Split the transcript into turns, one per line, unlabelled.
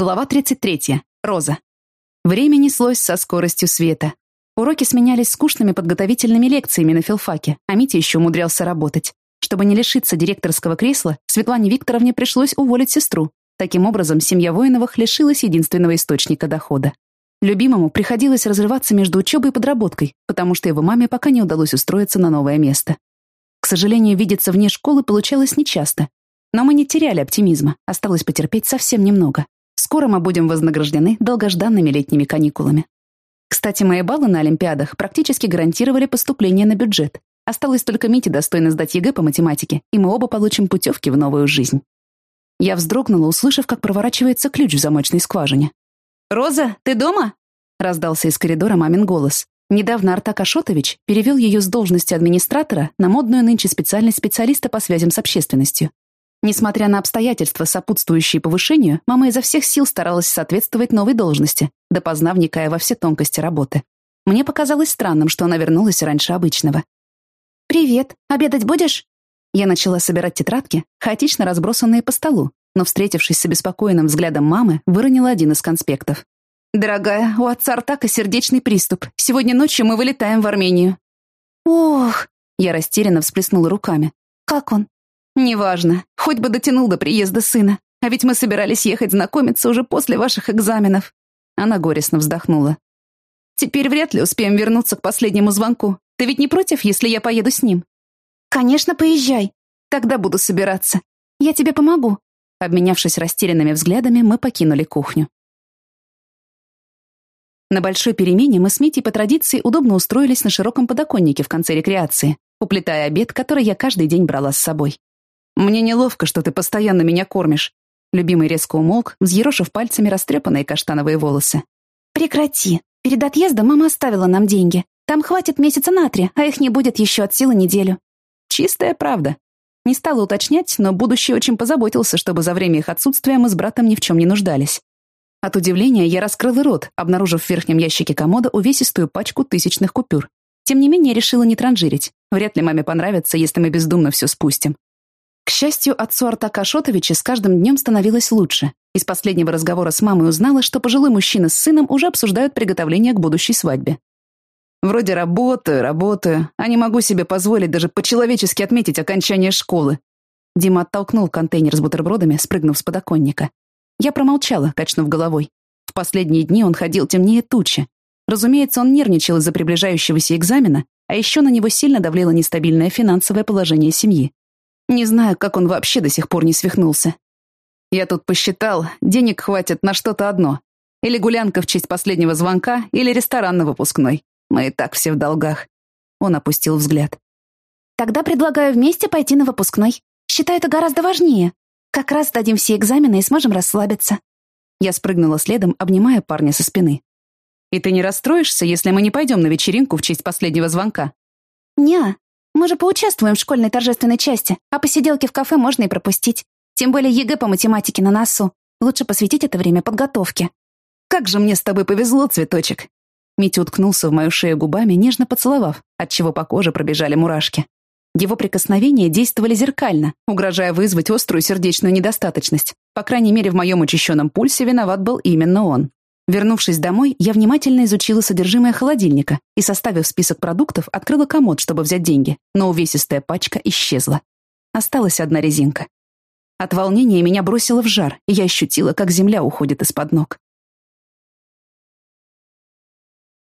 Глава 33. Роза. Время неслось со скоростью света. Уроки сменялись скучными подготовительными лекциями на филфаке, а Митя еще умудрялся работать. Чтобы не лишиться директорского кресла, Светлане Викторовне пришлось уволить сестру. Таким образом, семья Воиновых лишилась единственного источника дохода. Любимому приходилось разрываться между учебой и подработкой, потому что его маме пока не удалось устроиться на новое место. К сожалению, видеться вне школы получалось нечасто. Но мы не теряли оптимизма, осталось потерпеть совсем немного. Скоро мы будем вознаграждены долгожданными летними каникулами. Кстати, мои баллы на Олимпиадах практически гарантировали поступление на бюджет. Осталось только Мите достойно сдать ЕГЭ по математике, и мы оба получим путевки в новую жизнь. Я вздрогнула, услышав, как проворачивается ключ в замочной скважине. «Роза, ты дома?» — раздался из коридора мамин голос. Недавно Артак Ашотович перевел ее с должности администратора на модную нынче специальность специалиста по связям с общественностью. Несмотря на обстоятельства, сопутствующие повышению, мама изо всех сил старалась соответствовать новой должности, допоздна вникая во все тонкости работы. Мне показалось странным, что она вернулась раньше обычного. «Привет. Обедать будешь?» Я начала собирать тетрадки, хаотично разбросанные по столу, но, встретившись с обеспокоенным взглядом мамы, выронила один из конспектов. «Дорогая, у отца Артака сердечный приступ. Сегодня ночью мы вылетаем в Армению». «Ох!» Я растерянно всплеснула руками. «Как он?» «Неважно. Хоть бы дотянул до приезда сына. А ведь мы собирались ехать знакомиться уже после ваших экзаменов». Она горестно вздохнула. «Теперь вряд ли успеем вернуться к последнему звонку. Ты ведь не против, если я поеду с ним?» «Конечно, поезжай. Тогда буду собираться. Я тебе помогу». Обменявшись растерянными взглядами, мы покинули кухню. На большой перемене мы с Митей по традиции удобно устроились на широком подоконнике в конце рекреации, уплетая обед, который я каждый день брала с собой. «Мне неловко, что ты постоянно меня кормишь». Любимый резко умолк, взъерошив пальцами растрепанные каштановые волосы. «Прекрати. Перед отъездом мама оставила нам деньги. Там хватит месяца на три, а их не будет еще от силы неделю». Чистая правда. Не стала уточнять, но будущий очень позаботился, чтобы за время их отсутствия мы с братом ни в чем не нуждались. От удивления я раскрыла рот, обнаружив в верхнем ящике комода увесистую пачку тысячных купюр. Тем не менее, решила не транжирить. Вряд ли маме понравится, если мы бездумно все спустим. К счастью, отцу Артака Шотовича с каждым днем становилось лучше. Из последнего разговора с мамой узнала, что пожилой мужчина с сыном уже обсуждают приготовление к будущей свадьбе. Вроде работаю, работаю, а не могу себе позволить даже по-человечески отметить окончание школы. Дима оттолкнул контейнер с бутербродами, спрыгнув с подоконника. Я промолчала, качнув головой. В последние дни он ходил темнее тучи. Разумеется, он нервничал из-за приближающегося экзамена, а еще на него сильно давлело нестабильное финансовое положение семьи. Не знаю, как он вообще до сих пор не свихнулся. Я тут посчитал, денег хватит на что-то одно. Или гулянка в честь последнего звонка, или ресторан на выпускной. Мы и так все в долгах. Он опустил взгляд. Тогда предлагаю вместе пойти на выпускной. Считаю это гораздо важнее. Как раз сдадим все экзамены и сможем расслабиться. Я спрыгнула следом, обнимая парня со спины. «И ты не расстроишься, если мы не пойдем на вечеринку в честь последнего звонка?» «Не, мы же поучаствуем в школьной торжественной части, а посиделки в кафе можно и пропустить. Тем более ЕГЭ по математике на носу. Лучше посвятить это время подготовке». «Как же мне с тобой повезло, цветочек!» Митя уткнулся в мою шею губами, нежно поцеловав, отчего по коже пробежали мурашки. Его прикосновения действовали зеркально, угрожая вызвать острую сердечную недостаточность. По крайней мере, в моем учащенном пульсе виноват был именно он. Вернувшись домой, я внимательно изучила содержимое холодильника и, составив список продуктов, открыла комод, чтобы взять деньги, но увесистая пачка исчезла. Осталась одна резинка. От волнения меня бросило в жар, и я ощутила, как земля уходит из-под ног.